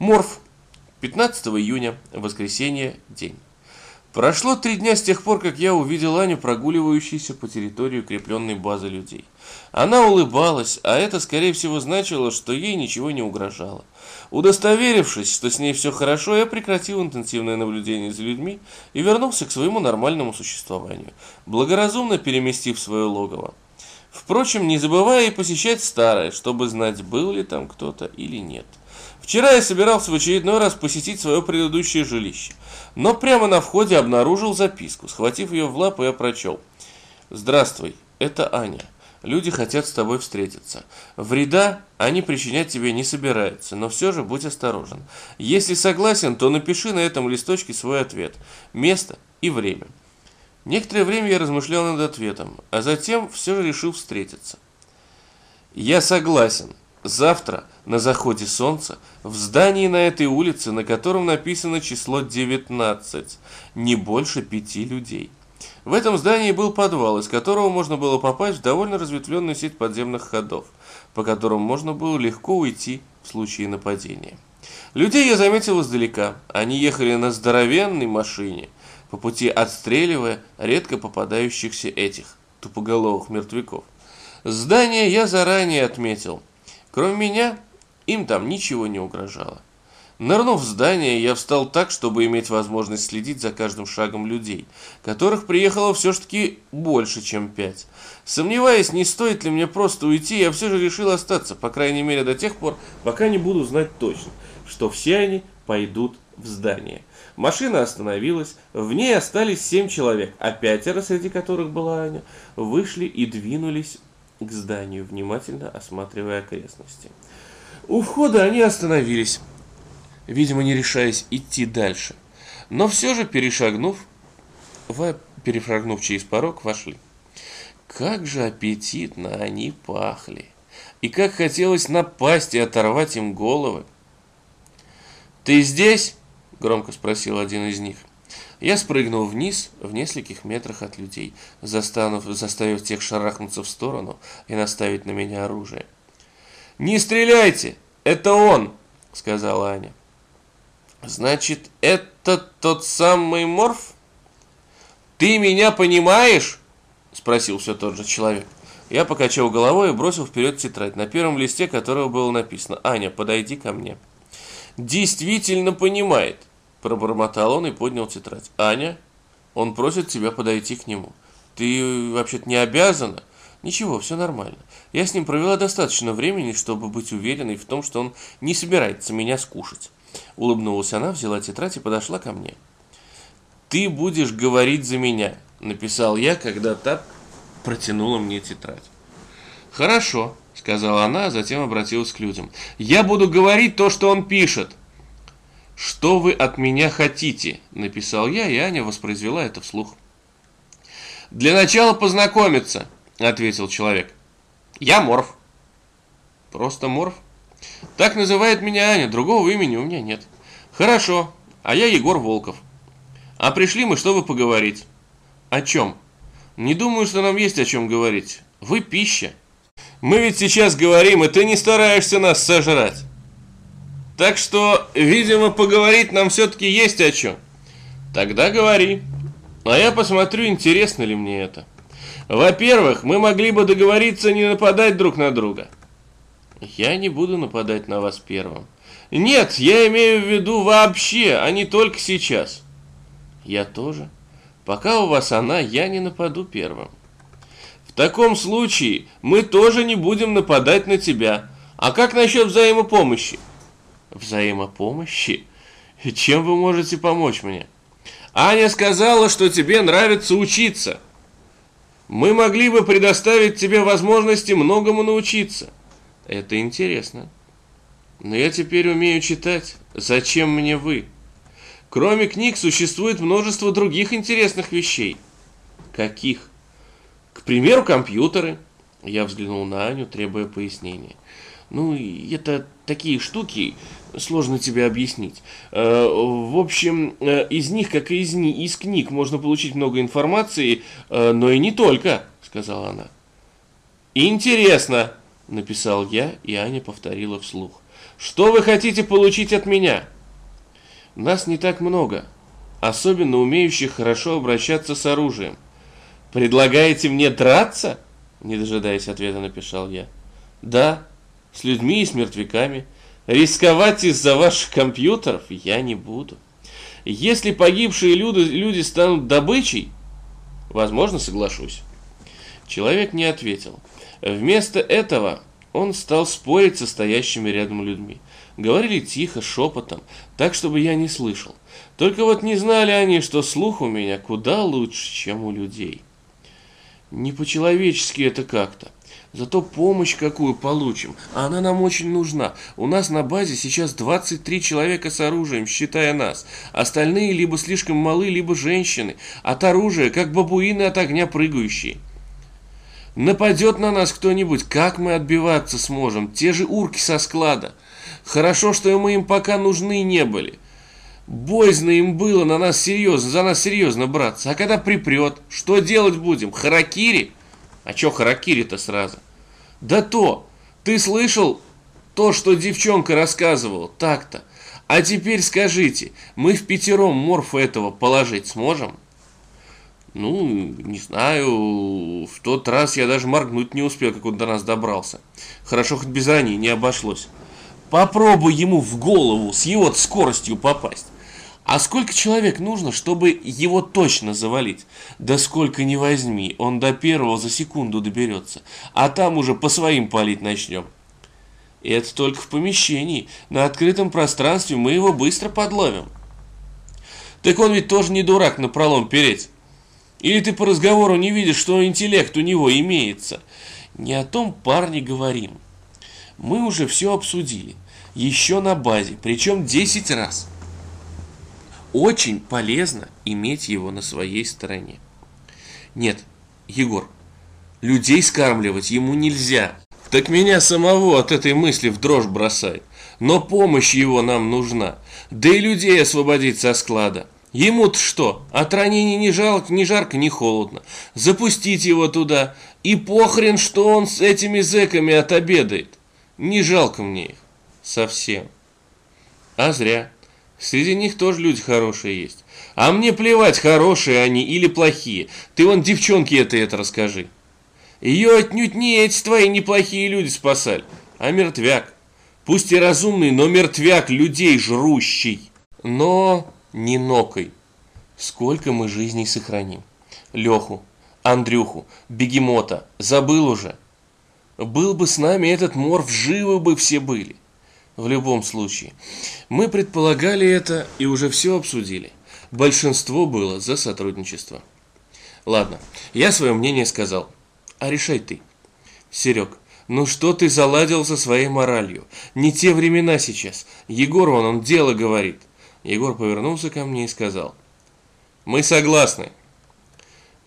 Морф. 15 июня, воскресенье, день. Прошло три дня с тех пор, как я увидел Аню, прогуливающейся по территории укрепленной базы людей. Она улыбалась, а это, скорее всего, значило, что ей ничего не угрожало. Удостоверившись, что с ней все хорошо, я прекратил интенсивное наблюдение за людьми и вернулся к своему нормальному существованию, благоразумно переместив свое логово. Впрочем, не забывая и посещать старое, чтобы знать, был ли там кто-то или нет. Вчера я собирался в очередной раз посетить свое предыдущее жилище, но прямо на входе обнаружил записку. Схватив ее в лапу, я прочел. «Здравствуй, это Аня. Люди хотят с тобой встретиться. Вреда они причинять тебе не собираются, но все же будь осторожен. Если согласен, то напиши на этом листочке свой ответ, место и время». Некоторое время я размышлял над ответом, а затем все же решил встретиться. «Я согласен», Завтра, на заходе солнца, в здании на этой улице, на котором написано число 19, не больше пяти людей. В этом здании был подвал, из которого можно было попасть в довольно разветвленную сеть подземных ходов, по которым можно было легко уйти в случае нападения. Людей я заметил издалека. Они ехали на здоровенной машине, по пути отстреливая редко попадающихся этих тупоголовых мертвяков. Здание я заранее отметил – Кроме меня, им там ничего не угрожало. Нырнув в здание, я встал так, чтобы иметь возможность следить за каждым шагом людей, которых приехало все-таки больше, чем пять. Сомневаясь, не стоит ли мне просто уйти, я все же решил остаться, по крайней мере до тех пор, пока не буду знать точно, что все они пойдут в здание. Машина остановилась, в ней остались семь человек, а пятеро, среди которых была Аня, вышли и двинулись к зданию, внимательно осматривая окрестности. У входа они остановились, видимо, не решаясь идти дальше. Но все же, перешагнув, перешагнув через порог, вошли. Как же аппетитно они пахли! И как хотелось напасть и оторвать им головы! «Ты здесь?» – громко спросил один из них – я спрыгнул вниз в нескольких метрах от людей, застанув, заставив тех шарахнуться в сторону и наставить на меня оружие. «Не стреляйте! Это он!» — сказала Аня. «Значит, это тот самый Морф? Ты меня понимаешь?» — спросил все тот же человек. Я покачал головой и бросил вперед тетрадь, на первом листе которого было написано «Аня, подойди ко мне». «Действительно понимает. Пробормотал он и поднял тетрадь. «Аня, он просит тебя подойти к нему. Ты вообще-то не обязана?» «Ничего, все нормально. Я с ним провела достаточно времени, чтобы быть уверенной в том, что он не собирается меня скушать». Улыбнулась она, взяла тетрадь и подошла ко мне. «Ты будешь говорить за меня», — написал я, когда та протянула мне тетрадь. «Хорошо», — сказала она, а затем обратилась к людям. «Я буду говорить то, что он пишет». «Что вы от меня хотите?» – написал я, и Аня воспроизвела это вслух. «Для начала познакомиться», – ответил человек. «Я Морф». «Просто Морф?» «Так называет меня Аня, другого имени у меня нет». «Хорошо, а я Егор Волков». «А пришли мы, чтобы поговорить». «О чем?» «Не думаю, что нам есть о чем говорить. Вы пища». «Мы ведь сейчас говорим, и ты не стараешься нас сожрать». Так что, видимо, поговорить нам все-таки есть о чем. Тогда говори. А я посмотрю, интересно ли мне это. Во-первых, мы могли бы договориться не нападать друг на друга. Я не буду нападать на вас первым. Нет, я имею в виду вообще, а не только сейчас. Я тоже. Пока у вас она, я не нападу первым. В таком случае мы тоже не будем нападать на тебя. А как насчет взаимопомощи? Взаимопомощи? И чем вы можете помочь мне? Аня сказала, что тебе нравится учиться. Мы могли бы предоставить тебе возможности многому научиться. Это интересно. Но я теперь умею читать. Зачем мне вы? Кроме книг существует множество других интересных вещей. Каких? К примеру, компьютеры. Я взглянул на Аню, требуя пояснения. Ну, это такие штуки, сложно тебе объяснить. Э, в общем, э, из них, как и из, из книг, можно получить много информации, э, но и не только, сказала она. Интересно, написал я, и Аня повторила вслух. Что вы хотите получить от меня? Нас не так много, особенно умеющих хорошо обращаться с оружием. Предлагаете мне драться? Не дожидаясь ответа, написал я. Да, с людьми и с мертвяками. Рисковать из-за ваших компьютеров я не буду. Если погибшие люди, люди станут добычей, возможно, соглашусь. Человек не ответил. Вместо этого он стал спорить со стоящими рядом людьми. Говорили тихо, шепотом, так, чтобы я не слышал. Только вот не знали они, что слух у меня куда лучше, чем у людей. Не по-человечески это как-то. Зато помощь какую получим, а она нам очень нужна. У нас на базе сейчас 23 человека с оружием, считая нас. Остальные либо слишком малы, либо женщины. От оружия, как бабуины от огня прыгающие. Нападет на нас кто-нибудь, как мы отбиваться сможем? Те же урки со склада. Хорошо, что мы им пока нужны не были. Боязно им было на нас серьезно, за нас серьезно браться. А когда припрет, что делать будем? Харакири? А чё харакири-то сразу? Да то, ты слышал то, что девчонка рассказывала, так-то. А теперь скажите, мы в пятером морфа этого положить сможем? Ну, не знаю, в тот раз я даже моргнуть не успел, как он до нас добрался. Хорошо, хоть без ранений не обошлось. Попробуй ему в голову с его скоростью попасть. А сколько человек нужно, чтобы его точно завалить? Да сколько не возьми, он до первого за секунду доберется, а там уже по своим палить начнем. И это только в помещении, на открытом пространстве мы его быстро подловим. Так он ведь тоже не дурак на пролом переть. Или ты по разговору не видишь, что интеллект у него имеется? Не о том парне говорим. Мы уже все обсудили. Еще на базе, причем 10 раз. Очень полезно иметь его на своей стороне. Нет, Егор, людей скармливать ему нельзя. Так меня самого от этой мысли в дрожь бросает. Но помощь его нам нужна. Да и людей освободить со склада. Ему-то что? От ранений не жалко, ни жарко, ни холодно. Запустить его туда. И похрен, что он с этими зэками отобедает. Не жалко мне их. Совсем. А зря. Среди них тоже люди хорошие есть. А мне плевать, хорошие они или плохие. Ты вон девчонке это это расскажи. Ее отнюдь не эти твои неплохие люди спасали, а мертвяк. Пусть и разумный, но мертвяк людей жрущий. Но не нокой. Сколько мы жизней сохраним? Леху, Андрюху, Бегемота, забыл уже. Был бы с нами этот морф, живы бы все были. В любом случае, мы предполагали это и уже все обсудили. Большинство было за сотрудничество. Ладно, я свое мнение сказал. А решай ты. Серег, ну что ты заладил со своей моралью? Не те времена сейчас. Егор вон, он дело говорит. Егор повернулся ко мне и сказал. Мы согласны.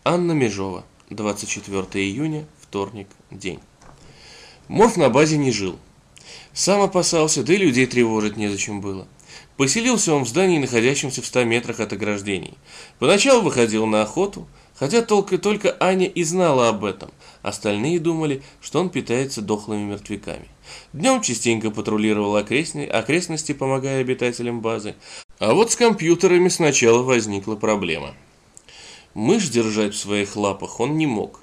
Анна Межова, 24 июня, вторник, день. Морф на базе не жил. Сам опасался, да и людей тревожить незачем было. Поселился он в здании, находящемся в 100 метрах от ограждений. Поначалу выходил на охоту, хотя только, только Аня и знала об этом. Остальные думали, что он питается дохлыми мертвяками. Днем частенько патрулировал окрестности, помогая обитателям базы. А вот с компьютерами сначала возникла проблема. Мышь держать в своих лапах он не мог.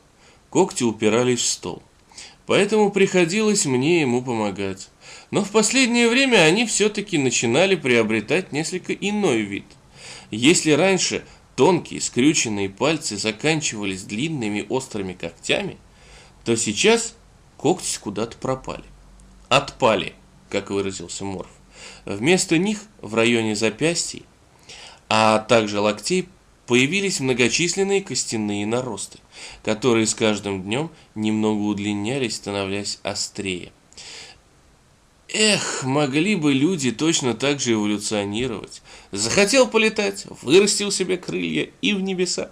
Когти упирались в стол. Поэтому приходилось мне ему помогать. Но в последнее время они все-таки начинали приобретать несколько иной вид. Если раньше тонкие скрюченные пальцы заканчивались длинными острыми когтями, то сейчас когти куда-то пропали. Отпали, как выразился Морф. Вместо них в районе запястий, а также локтей появились многочисленные костяные наросты, которые с каждым днем немного удлинялись, становясь острее. Эх, могли бы люди точно так же эволюционировать. Захотел полетать, вырастил себе крылья и в небеса.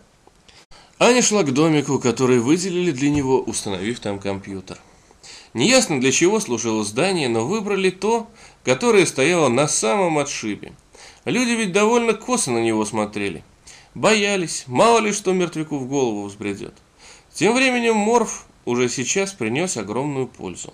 Аня шла к домику, который выделили для него, установив там компьютер. Неясно для чего служило здание, но выбрали то, которое стояло на самом отшибе. Люди ведь довольно косо на него смотрели. Боялись, мало ли что мертвяку в голову взбредет. Тем временем Морф уже сейчас принес огромную пользу.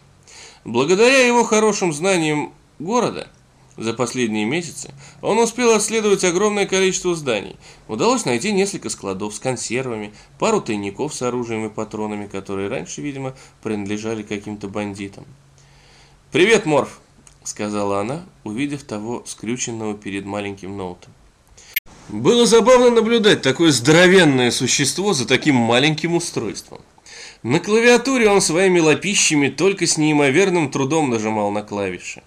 Благодаря его хорошим знаниям города. За последние месяцы он успел обследовать огромное количество зданий. Удалось найти несколько складов с консервами, пару тайников с оружием и патронами, которые раньше, видимо, принадлежали каким-то бандитам. «Привет, Морф!» — сказала она, увидев того скрюченного перед маленьким ноутом. Было забавно наблюдать такое здоровенное существо за таким маленьким устройством. На клавиатуре он своими лапищами только с неимоверным трудом нажимал на клавиши.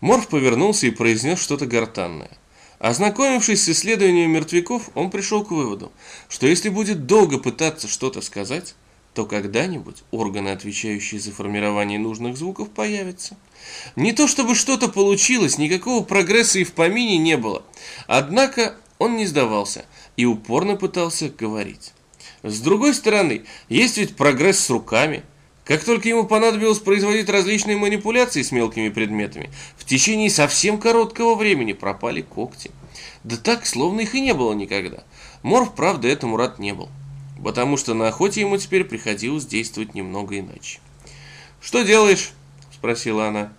Морф повернулся и произнес что-то гортанное. Ознакомившись с исследованием мертвяков, он пришел к выводу, что если будет долго пытаться что-то сказать, то когда-нибудь органы, отвечающие за формирование нужных звуков, появятся. Не то чтобы что-то получилось, никакого прогресса и в помине не было. Однако он не сдавался и упорно пытался говорить. С другой стороны, есть ведь прогресс с руками – как только ему понадобилось производить различные манипуляции с мелкими предметами, в течение совсем короткого времени пропали когти. Да так, словно их и не было никогда. Морф, правда, этому рад не был, потому что на охоте ему теперь приходилось действовать немного иначе. «Что делаешь?» – спросила она.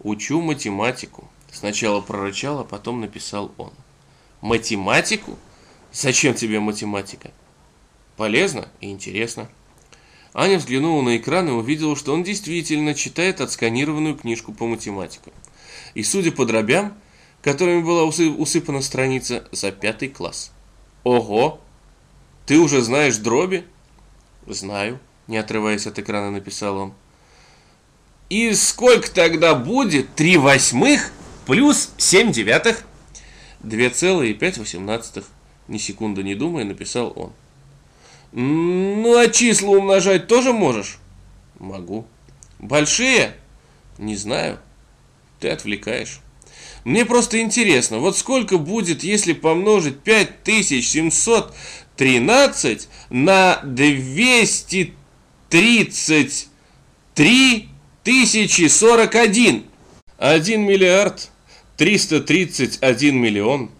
«Учу математику», – сначала прорычал, а потом написал он. «Математику? Зачем тебе математика?» «Полезно и интересно». Аня взглянула на экран и увидела, что он действительно читает отсканированную книжку по математике. И судя по дробям, которыми была усыпана страница, за пятый класс. Ого! Ты уже знаешь дроби? Знаю, не отрываясь от экрана, написал он. И сколько тогда будет 3 восьмых плюс 7 девятых? 2,5 Ни секунды не думая, написал он. Ну, а числа умножать тоже можешь? Могу. Большие? Не знаю. Ты отвлекаешь. Мне просто интересно, вот сколько будет, если помножить 5713 на 233 тысячи 41? 1 миллиард 331 миллион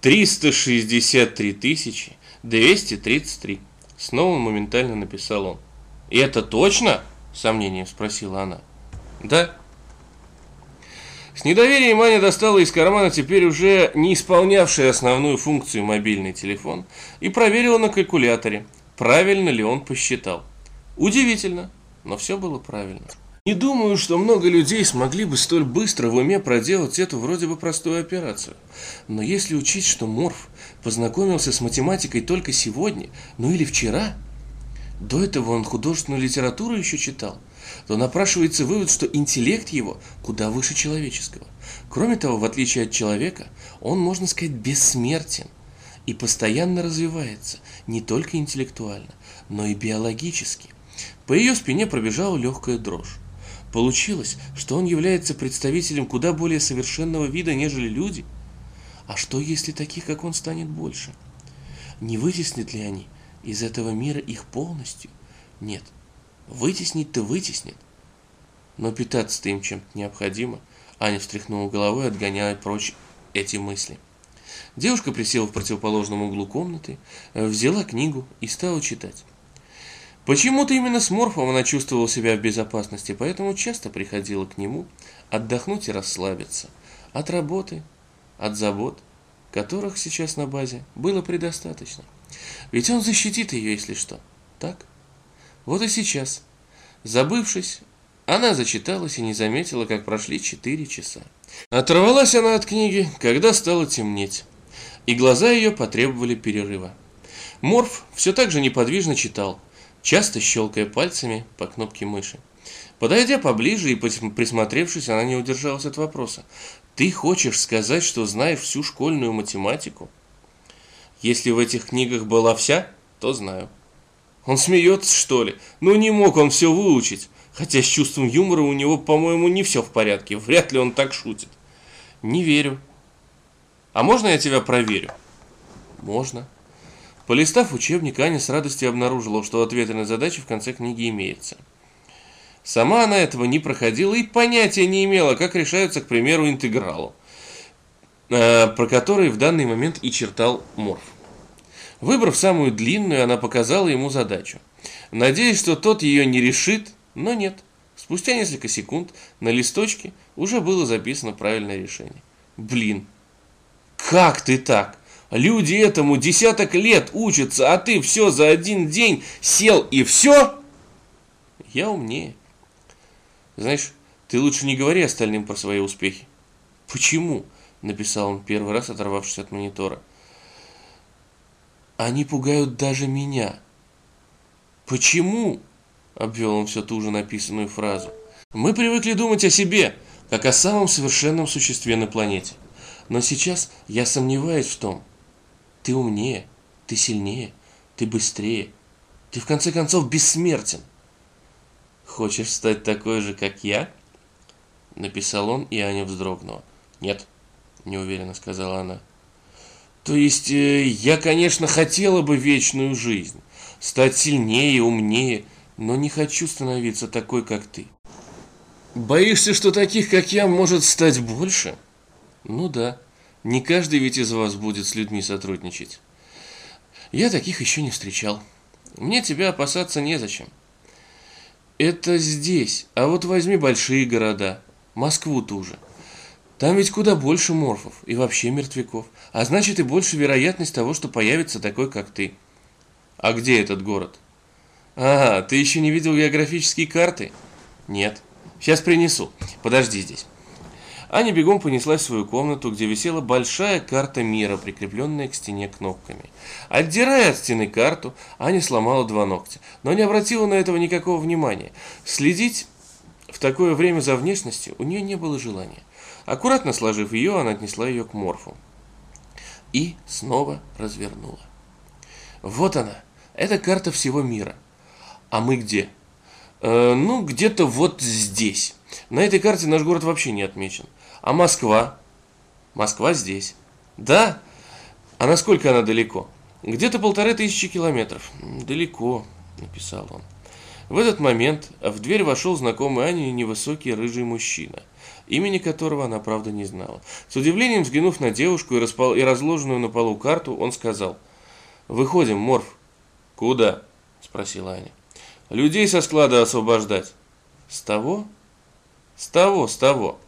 363 тысячи 233. Снова моментально написал он. «И это точно?» – сомнением спросила она. «Да». С недоверием Аня достала из кармана теперь уже не исполнявший основную функцию мобильный телефон и проверила на калькуляторе, правильно ли он посчитал. Удивительно, но все было правильно. Не думаю, что много людей смогли бы столь быстро в уме проделать эту вроде бы простую операцию. Но если учить, что Морф познакомился с математикой только сегодня, ну или вчера, до этого он художественную литературу еще читал, то напрашивается вывод, что интеллект его куда выше человеческого. Кроме того, в отличие от человека, он, можно сказать, бессмертен и постоянно развивается, не только интеллектуально, но и биологически. По ее спине пробежала легкая дрожь. Получилось, что он является представителем куда более совершенного вида, нежели люди. А что, если таких, как он, станет больше? Не вытеснят ли они из этого мира их полностью? Нет. Вытеснить-то вытеснит. Но питаться-то им чем-то необходимо. Аня встряхнула головой, отгоняя прочь эти мысли. Девушка присела в противоположном углу комнаты, взяла книгу и стала читать. Почему-то именно с Морфом она чувствовала себя в безопасности, поэтому часто приходила к нему отдохнуть и расслабиться. От работы, от забот, которых сейчас на базе было предостаточно. Ведь он защитит ее, если что. Так? Вот и сейчас. Забывшись, она зачиталась и не заметила, как прошли четыре часа. Оторвалась она от книги, когда стало темнеть, и глаза ее потребовали перерыва. Морф все так же неподвижно читал – часто щелкая пальцами по кнопке мыши. Подойдя поближе и присмотревшись, она не удержалась от вопроса. «Ты хочешь сказать, что знаешь всю школьную математику?» «Если в этих книгах была вся, то знаю». «Он смеется, что ли? Ну не мог он все выучить. Хотя с чувством юмора у него, по-моему, не все в порядке. Вряд ли он так шутит». «Не верю». «А можно я тебя проверю?» «Можно». Полистав учебник, Аня с радостью обнаружила, что ответы на задачи в конце книги имеются. Сама она этого не проходила и понятия не имела, как решаются, к примеру, интегралу, э, про который в данный момент и чертал Морф. Выбрав самую длинную, она показала ему задачу. Надеясь, что тот ее не решит, но нет. Спустя несколько секунд на листочке уже было записано правильное решение. Блин, как ты так? Люди этому десяток лет учатся, а ты все за один день сел и все? Я умнее. Знаешь, ты лучше не говори остальным про свои успехи. Почему? Написал он первый раз, оторвавшись от монитора. Они пугают даже меня. Почему? Обвел он все ту же написанную фразу. Мы привыкли думать о себе, как о самом совершенном существе на планете. Но сейчас я сомневаюсь в том, ты умнее, ты сильнее, ты быстрее, ты в конце концов бессмертен. Хочешь стать такой же, как я? Написал он, и Аня вздрогнула. Нет, неуверенно сказала она. То есть, э, я, конечно, хотела бы вечную жизнь, стать сильнее, умнее, но не хочу становиться такой, как ты. Боишься, что таких, как я, может стать больше? Ну да, не каждый ведь из вас будет с людьми сотрудничать. Я таких еще не встречал. Мне тебя опасаться незачем. Это здесь, а вот возьми большие города, Москву ту же. Там ведь куда больше морфов и вообще мертвяков, а значит и больше вероятность того, что появится такой, как ты. А где этот город? А, ты еще не видел географические карты? Нет. Сейчас принесу. Подожди здесь. Аня бегом понеслась в свою комнату, где висела большая карта мира, прикрепленная к стене кнопками. Отдирая от стены карту, Аня сломала два ногтя, но не обратила на этого никакого внимания. Следить в такое время за внешностью у нее не было желания. Аккуратно сложив ее, она отнесла ее к морфу. И снова развернула. Вот она, это карта всего мира. А мы где? Э, ну, где-то вот здесь. На этой карте наш город вообще не отмечен. А Москва? Москва здесь. Да? А насколько она далеко? Где-то полторы тысячи километров. Далеко, написал он. В этот момент в дверь вошел знакомый Ане невысокий рыжий мужчина, имени которого она, правда, не знала. С удивлением взглянув на девушку и, распол... и разложенную на полу карту, он сказал, «Выходим, Морф». «Куда?» – спросила Аня. «Людей со склада освобождать». «С того?» «С того, с того».